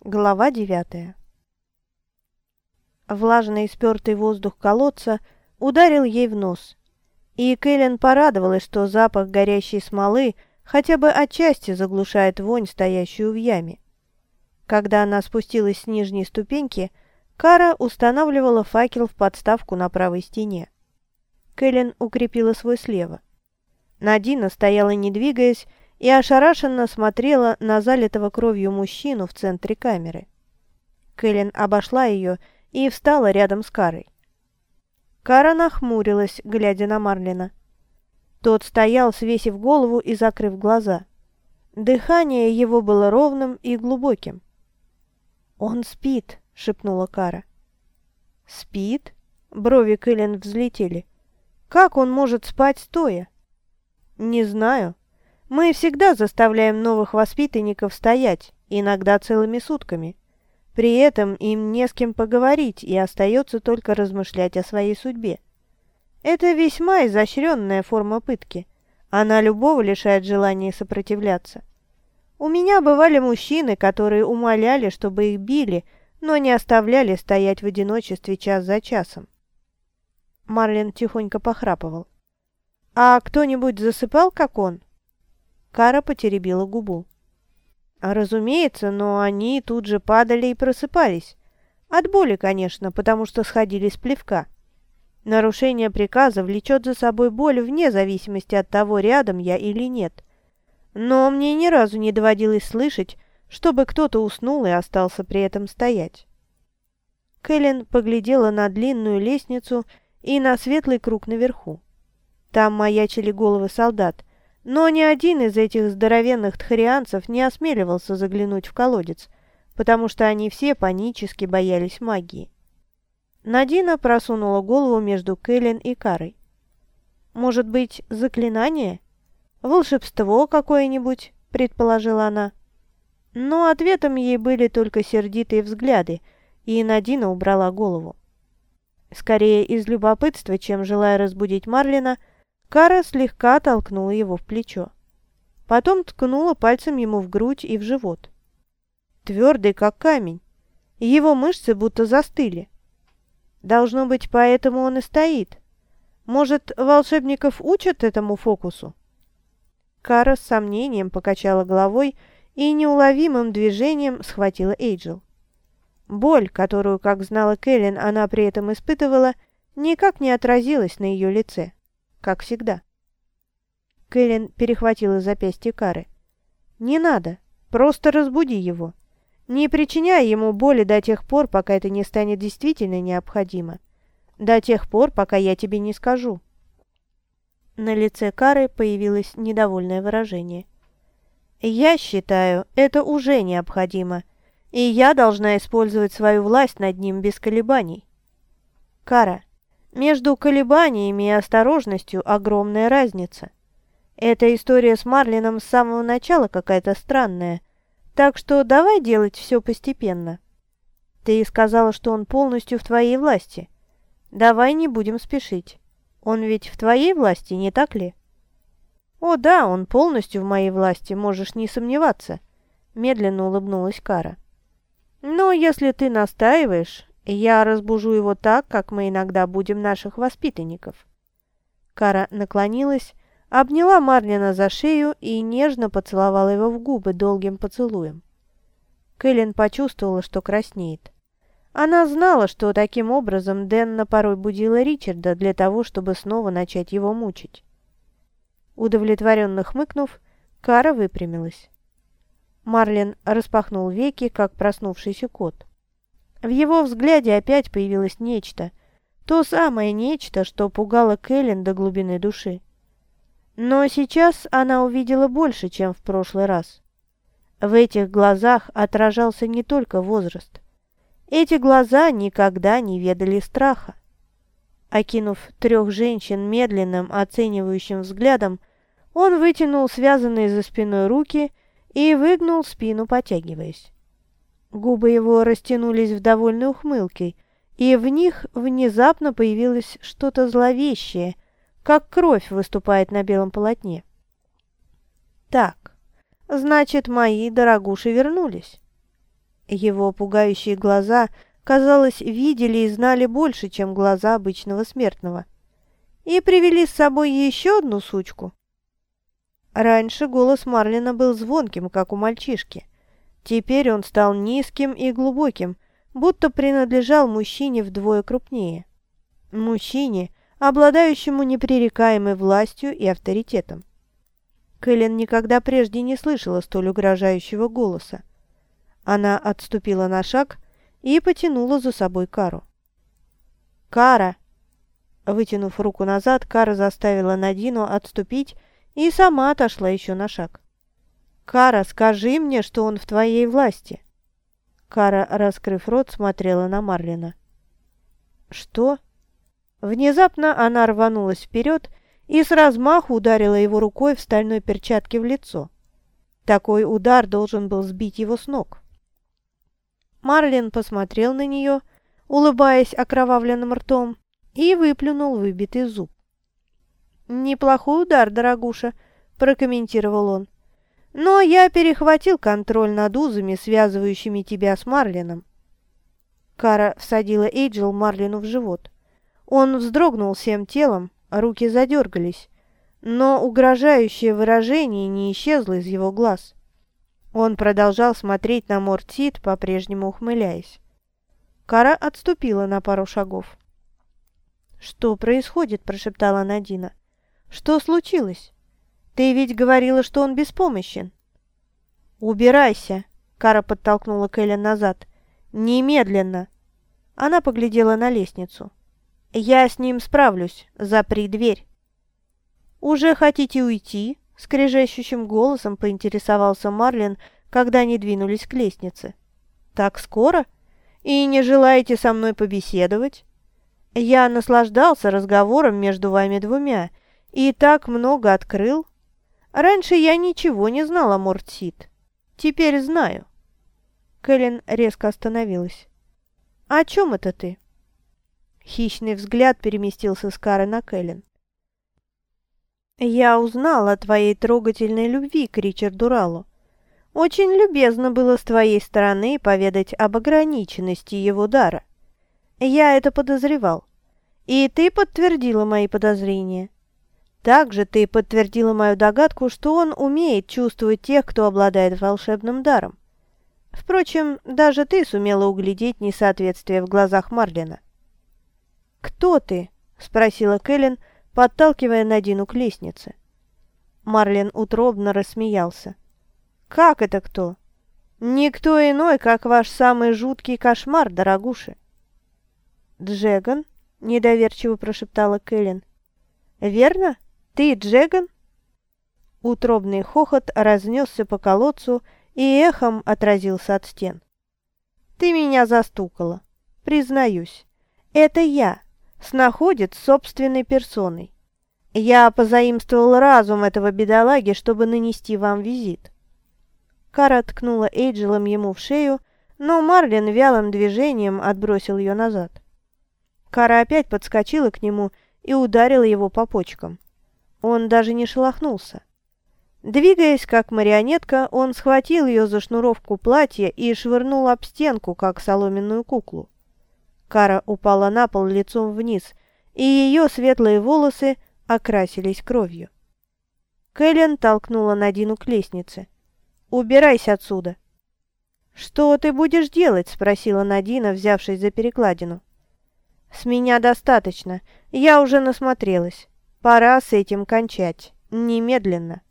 Глава девятая Влажный спертый воздух колодца ударил ей в нос, и Кэлен порадовалась, что запах горящей смолы хотя бы отчасти заглушает вонь, стоящую в яме. Когда она спустилась с нижней ступеньки, Кара устанавливала факел в подставку на правой стене. Кэлен укрепила свой слева. Надина стояла не двигаясь и ошарашенно смотрела на залитого кровью мужчину в центре камеры. Кэлен обошла ее и встала рядом с Карой. Кара нахмурилась, глядя на Марлина. Тот стоял, свесив голову и закрыв глаза. Дыхание его было ровным и глубоким. «Он спит», — шепнула Кара. «Спит?» — брови Кэлен взлетели. «Как он может спать стоя?» «Не знаю. Мы всегда заставляем новых воспитанников стоять, иногда целыми сутками. При этом им не с кем поговорить, и остается только размышлять о своей судьбе. Это весьма изощренная форма пытки. Она любого лишает желания сопротивляться. У меня бывали мужчины, которые умоляли, чтобы их били, но не оставляли стоять в одиночестве час за часом. Марлин тихонько похрапывал. «А кто-нибудь засыпал, как он?» Кара потеребила губу. «Разумеется, но они тут же падали и просыпались. От боли, конечно, потому что сходили с плевка. Нарушение приказа влечет за собой боль вне зависимости от того, рядом я или нет. Но мне ни разу не доводилось слышать, чтобы кто-то уснул и остался при этом стоять». Кэлен поглядела на длинную лестницу и на светлый круг наверху. Там маячили головы солдат, но ни один из этих здоровенных тхарианцев не осмеливался заглянуть в колодец, потому что они все панически боялись магии. Надина просунула голову между Кэлен и Карой. «Может быть, заклинание? Волшебство какое-нибудь?» – предположила она. Но ответом ей были только сердитые взгляды, и Надина убрала голову. Скорее из любопытства, чем желая разбудить Марлина – Кара слегка толкнула его в плечо. Потом ткнула пальцем ему в грудь и в живот. Твердый, как камень. Его мышцы будто застыли. Должно быть, поэтому он и стоит. Может, волшебников учат этому фокусу? Кара с сомнением покачала головой и неуловимым движением схватила Эйджел. Боль, которую, как знала Кэлен, она при этом испытывала, никак не отразилась на ее лице как всегда. Кэлен перехватила запястье Кары. «Не надо, просто разбуди его. Не причиняй ему боли до тех пор, пока это не станет действительно необходимо. До тех пор, пока я тебе не скажу». На лице Кары появилось недовольное выражение. «Я считаю, это уже необходимо, и я должна использовать свою власть над ним без колебаний. Кара, между колебаниями и осторожностью огромная разница. Эта история с Марлином с самого начала какая-то странная, так что давай делать все постепенно. Ты сказала, что он полностью в твоей власти. Давай не будем спешить. Он ведь в твоей власти, не так ли? О да, он полностью в моей власти, можешь не сомневаться. Медленно улыбнулась Кара. Но если ты настаиваешь, я разбужу его так, как мы иногда будем наших воспитанников». Кара наклонилась, обняла Марлина за шею и нежно поцеловала его в губы долгим поцелуем. Кэлен почувствовала, что краснеет. Она знала, что таким образом Дэнна порой будила Ричарда для того, чтобы снова начать его мучить. Удовлетворенно хмыкнув, Кара выпрямилась. Марлин распахнул веки, как проснувшийся кот. В его взгляде опять появилось нечто. То самое нечто, что пугало Кэлен до глубины души. Но сейчас она увидела больше, чем в прошлый раз. В этих глазах отражался не только возраст. Эти глаза никогда не ведали страха. Окинув трех женщин медленным, оценивающим взглядом, он вытянул связанные за спиной руки и выгнул спину, потягиваясь. Губы его растянулись в довольной ухмылке, и в них внезапно появилось что-то зловещее, как кровь выступает на белом полотне. «Так, значит, мои дорогуши вернулись». Его пугающие глаза, казалось, видели и знали больше, чем глаза обычного смертного. И привели с собой еще одну сучку. Раньше голос Марлина был звонким, как у мальчишки. Теперь он стал низким и глубоким, будто принадлежал мужчине вдвое крупнее. Мужчине, обладающему непререкаемой властью и авторитетом. Кэлен никогда прежде не слышала столь угрожающего голоса. Она отступила на шаг и потянула за собой Кару. «Кара!» Вытянув руку назад, Кара заставила Надину отступить и сама отошла еще на шаг. «Кара, скажи мне, что он в твоей власти!» Кара, раскрыв рот, смотрела на Марлина. «Что?» Внезапно она рванулась вперед и с размаху ударила его рукой в стальной перчатке в лицо. Такой удар должен был сбить его с ног. Марлин посмотрел на нее, улыбаясь окровавленным ртом, и выплюнул выбитый зуб. «Неплохой удар, дорогуша», – прокомментировал он. «Но я перехватил контроль над узами, связывающими тебя с Марлином». Кара всадила Эйджел Марлину в живот. Он вздрогнул всем телом, руки задергались, но угрожающее выражение не исчезло из его глаз. Он продолжал смотреть на Мортит, по-прежнему ухмыляясь. Кара отступила на пару шагов. «Что происходит?» – прошептала Надина. «Что случилось? Ты ведь говорила, что он беспомощен». «Убирайся!» – Кара подтолкнула Кэлен назад. «Немедленно!» Она поглядела на лестницу. «Я с ним справлюсь. Запри дверь». «Уже хотите уйти?» – скрежещущим голосом поинтересовался Марлин, когда они двинулись к лестнице. «Так скоро? И не желаете со мной побеседовать?» Я наслаждался разговором между вами двумя и так много открыл. Раньше я ничего не знал о Мортсит. Теперь знаю. Кэлен резко остановилась. «О чем это ты?» Хищный взгляд переместился с Кары на Кэлен. «Я узнал о твоей трогательной любви к Ричарду Раллу. Очень любезно было с твоей стороны поведать об ограниченности его дара. Я это подозревал. И ты подтвердила мои подозрения. Также ты подтвердила мою догадку, что он умеет чувствовать тех, кто обладает волшебным даром. Впрочем, даже ты сумела углядеть несоответствие в глазах Марлина. «Кто ты?» – спросила Кэлен, подталкивая Надину к лестнице. Марлин утробно рассмеялся. «Как это кто?» «Никто иной, как ваш самый жуткий кошмар, дорогуша». «Джеган?» – недоверчиво прошептала Кэлен. «Верно? Ты Джеган?» Утробный хохот разнесся по колодцу и эхом отразился от стен. «Ты меня застукала. Признаюсь, это я, снаходец собственной персоной. Я позаимствовал разум этого бедолаги, чтобы нанести вам визит». Кара ткнула Эйджелом ему в шею, но Марлин вялым движением отбросил ее назад. Кара опять подскочила к нему и ударила его по почкам. Он даже не шелохнулся. Двигаясь как марионетка, он схватил ее за шнуровку платья и швырнул об стенку, как соломенную куклу. Кара упала на пол лицом вниз, и ее светлые волосы окрасились кровью. Кэлен толкнула Надину к лестнице. «Убирайся отсюда!» «Что ты будешь делать?» – спросила Надина, взявшись за перекладину. «С меня достаточно. Я уже насмотрелась. Пора с этим кончать. Немедленно».